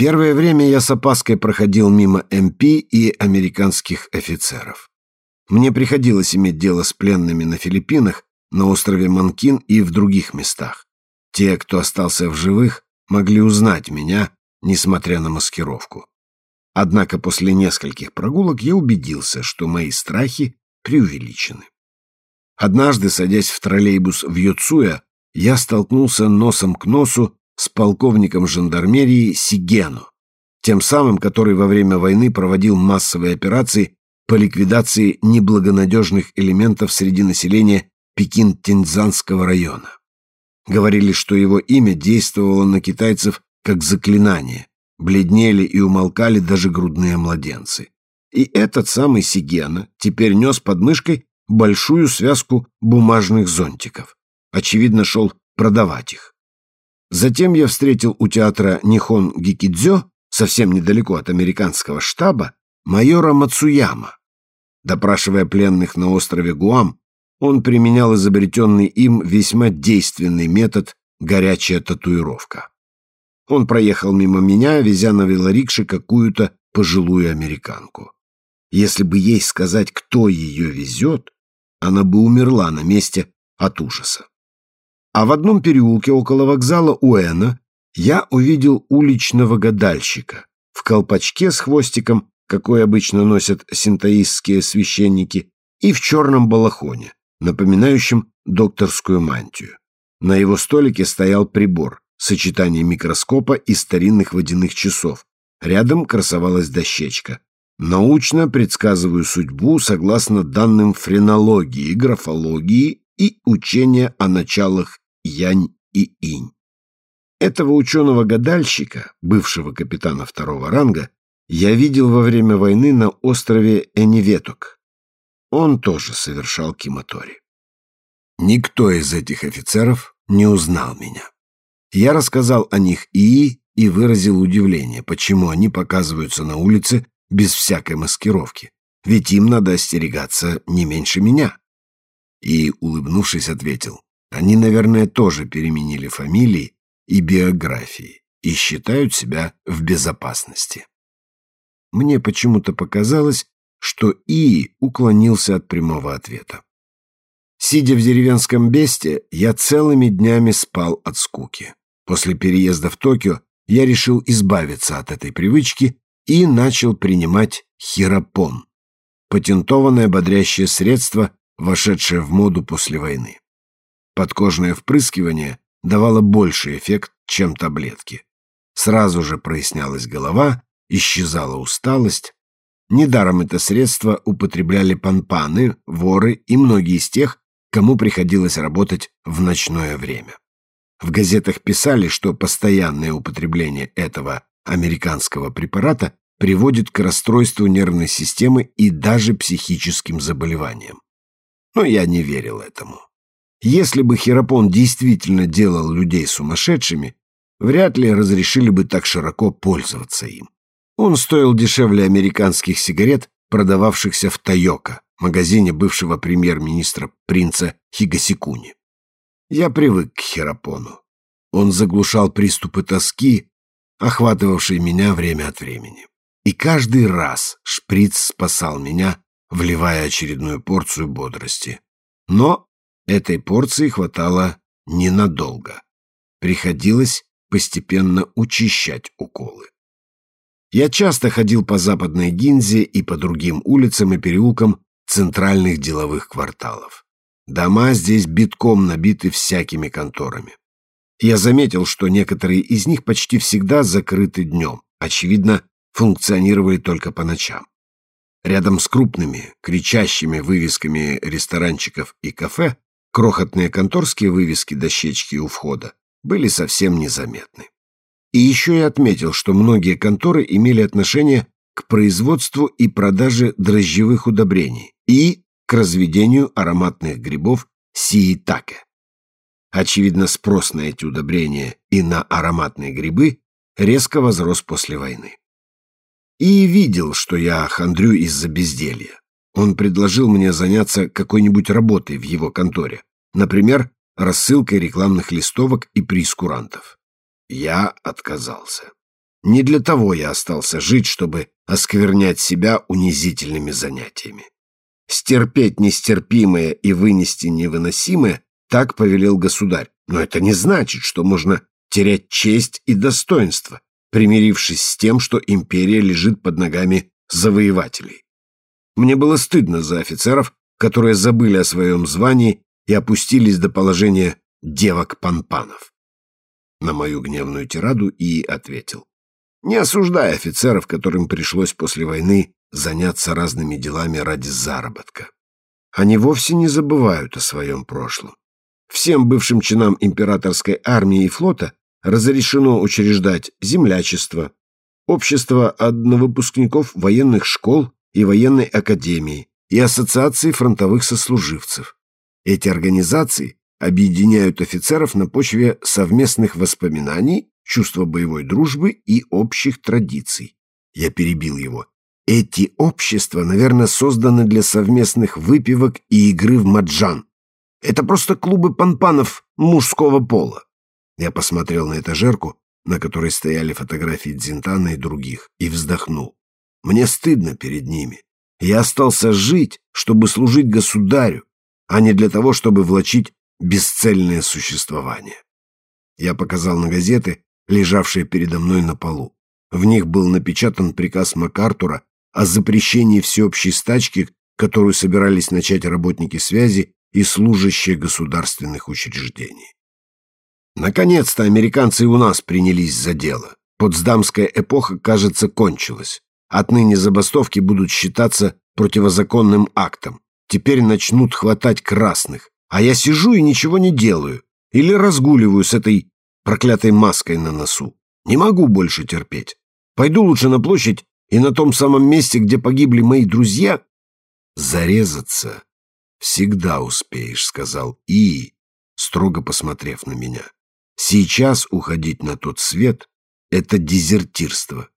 Первое время я с опаской проходил мимо МП и американских офицеров. Мне приходилось иметь дело с пленными на Филиппинах, на острове Манкин и в других местах. Те, кто остался в живых, могли узнать меня, несмотря на маскировку. Однако после нескольких прогулок я убедился, что мои страхи преувеличены. Однажды, садясь в троллейбус в Йоцуя, я столкнулся носом к носу с полковником жандармерии Сигену, тем самым, который во время войны проводил массовые операции по ликвидации неблагонадежных элементов среди населения Пекин-Тензанского района. Говорили, что его имя действовало на китайцев как заклинание, бледнели и умолкали даже грудные младенцы. И этот самый Сигена теперь нес под мышкой большую связку бумажных зонтиков. Очевидно, шел продавать их. Затем я встретил у театра Нихон Гикидзё, совсем недалеко от американского штаба, майора Мацуяма. Допрашивая пленных на острове Гуам, он применял изобретенный им весьма действенный метод «горячая татуировка». Он проехал мимо меня, везя на велорикше какую-то пожилую американку. Если бы ей сказать, кто ее везет, она бы умерла на месте от ужаса. А в одном переулке около вокзала Уэна я увидел уличного гадальщика в колпачке с хвостиком, какой обычно носят синтаистские священники, и в черном балахоне, напоминающем докторскую мантию. На его столике стоял прибор, сочетание микроскопа и старинных водяных часов. Рядом красовалась дощечка. Научно предсказываю судьбу согласно данным френологии, графологии и учения о началах янь и инь. Этого ученого-гадальщика, бывшего капитана второго ранга, я видел во время войны на острове Эневеток. Он тоже совершал киматори. Никто из этих офицеров не узнал меня. Я рассказал о них ИИ и выразил удивление, почему они показываются на улице без всякой маскировки, ведь им надо остерегаться не меньше меня. И, улыбнувшись, ответил, они, наверное, тоже переменили фамилии и биографии и считают себя в безопасности. Мне почему-то показалось, что И уклонился от прямого ответа. Сидя в деревенском бесте, я целыми днями спал от скуки. После переезда в Токио я решил избавиться от этой привычки и начал принимать хиропон, патентованное бодрящее средство, вошедшее в моду после войны. Подкожное впрыскивание давало больший эффект, чем таблетки. Сразу же прояснялась голова, исчезала усталость, Недаром это средство употребляли панпаны, воры и многие из тех, кому приходилось работать в ночное время. В газетах писали, что постоянное употребление этого американского препарата приводит к расстройству нервной системы и даже психическим заболеваниям. Но я не верил этому. Если бы хиропон действительно делал людей сумасшедшими, вряд ли разрешили бы так широко пользоваться им. Он стоил дешевле американских сигарет, продававшихся в Тайока, магазине бывшего премьер-министра принца Хигасикуни. Я привык к Херапону. Он заглушал приступы тоски, охватывавшие меня время от времени. И каждый раз шприц спасал меня, вливая очередную порцию бодрости. Но этой порции хватало ненадолго. Приходилось постепенно учащать уколы. Я часто ходил по западной Гинзе и по другим улицам и переулкам центральных деловых кварталов. Дома здесь битком набиты всякими конторами. Я заметил, что некоторые из них почти всегда закрыты днем, очевидно, функционировали только по ночам. Рядом с крупными, кричащими вывесками ресторанчиков и кафе крохотные конторские вывески дощечки у входа были совсем незаметны. И еще я отметил, что многие конторы имели отношение к производству и продаже дрожжевых удобрений и к разведению ароматных грибов сиитаке. Очевидно, спрос на эти удобрения и на ароматные грибы резко возрос после войны. И видел, что я хандрю из-за безделья. Он предложил мне заняться какой-нибудь работой в его конторе, например, рассылкой рекламных листовок и прескурантов. Я отказался. Не для того я остался жить, чтобы осквернять себя унизительными занятиями. Стерпеть нестерпимое и вынести невыносимое так повелел государь. Но это не значит, что можно терять честь и достоинство, примирившись с тем, что империя лежит под ногами завоевателей. Мне было стыдно за офицеров, которые забыли о своем звании и опустились до положения девок-панпанов. На мою гневную тираду и ответил. Не осуждая офицеров, которым пришлось после войны заняться разными делами ради заработка. Они вовсе не забывают о своем прошлом. Всем бывшим чинам императорской армии и флота разрешено учреждать землячество, общество одновыпускников военных школ и военной академии и ассоциации фронтовых сослуживцев. Эти организации объединяют офицеров на почве совместных воспоминаний, чувства боевой дружбы и общих традиций. Я перебил его. Эти общества, наверное, созданы для совместных выпивок и игры в маджан. Это просто клубы панпанов мужского пола. Я посмотрел на этажерку, на которой стояли фотографии Дзинтана и других, и вздохнул. Мне стыдно перед ними. Я остался жить, чтобы служить государю, а не для того, чтобы влачить бесцельное существование. Я показал на газеты, лежавшие передо мной на полу. В них был напечатан приказ МакАртура о запрещении всеобщей стачки, которую собирались начать работники связи и служащие государственных учреждений. Наконец-то американцы и у нас принялись за дело. Потсдамская эпоха, кажется, кончилась. Отныне забастовки будут считаться противозаконным актом. Теперь начнут хватать красных. А я сижу и ничего не делаю. Или разгуливаю с этой проклятой маской на носу. Не могу больше терпеть. Пойду лучше на площадь и на том самом месте, где погибли мои друзья, зарезаться всегда успеешь, сказал И, строго посмотрев на меня. Сейчас уходить на тот свет — это дезертирство.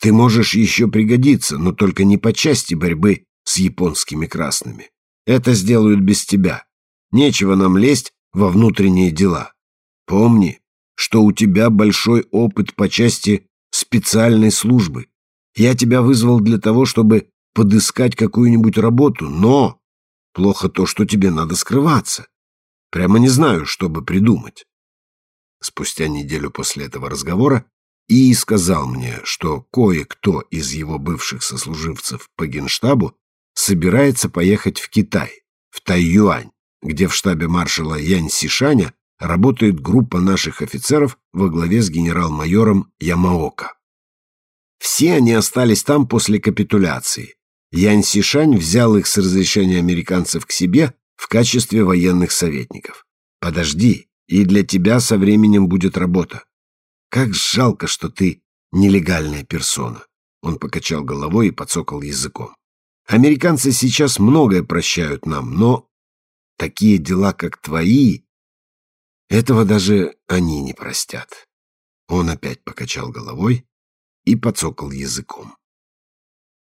Ты можешь еще пригодиться, но только не по части борьбы с японскими красными. Это сделают без тебя. Нечего нам лезть во внутренние дела. Помни, что у тебя большой опыт по части специальной службы. Я тебя вызвал для того, чтобы подыскать какую-нибудь работу, но плохо то, что тебе надо скрываться. Прямо не знаю, что бы придумать. Спустя неделю после этого разговора И сказал мне, что кое-кто из его бывших сослуживцев по генштабу собирается поехать в Китай, в Тайюань, где в штабе маршала Янь Сишаня работает группа наших офицеров во главе с генерал-майором Ямаока. Все они остались там после капитуляции. Янь Сишань взял их с разрешения американцев к себе в качестве военных советников. Подожди, и для тебя со временем будет работа. Как жалко, что ты нелегальная персона. Он покачал головой и подсокал языком. Американцы сейчас многое прощают нам, но такие дела, как твои, этого даже они не простят. Он опять покачал головой и подсокал языком.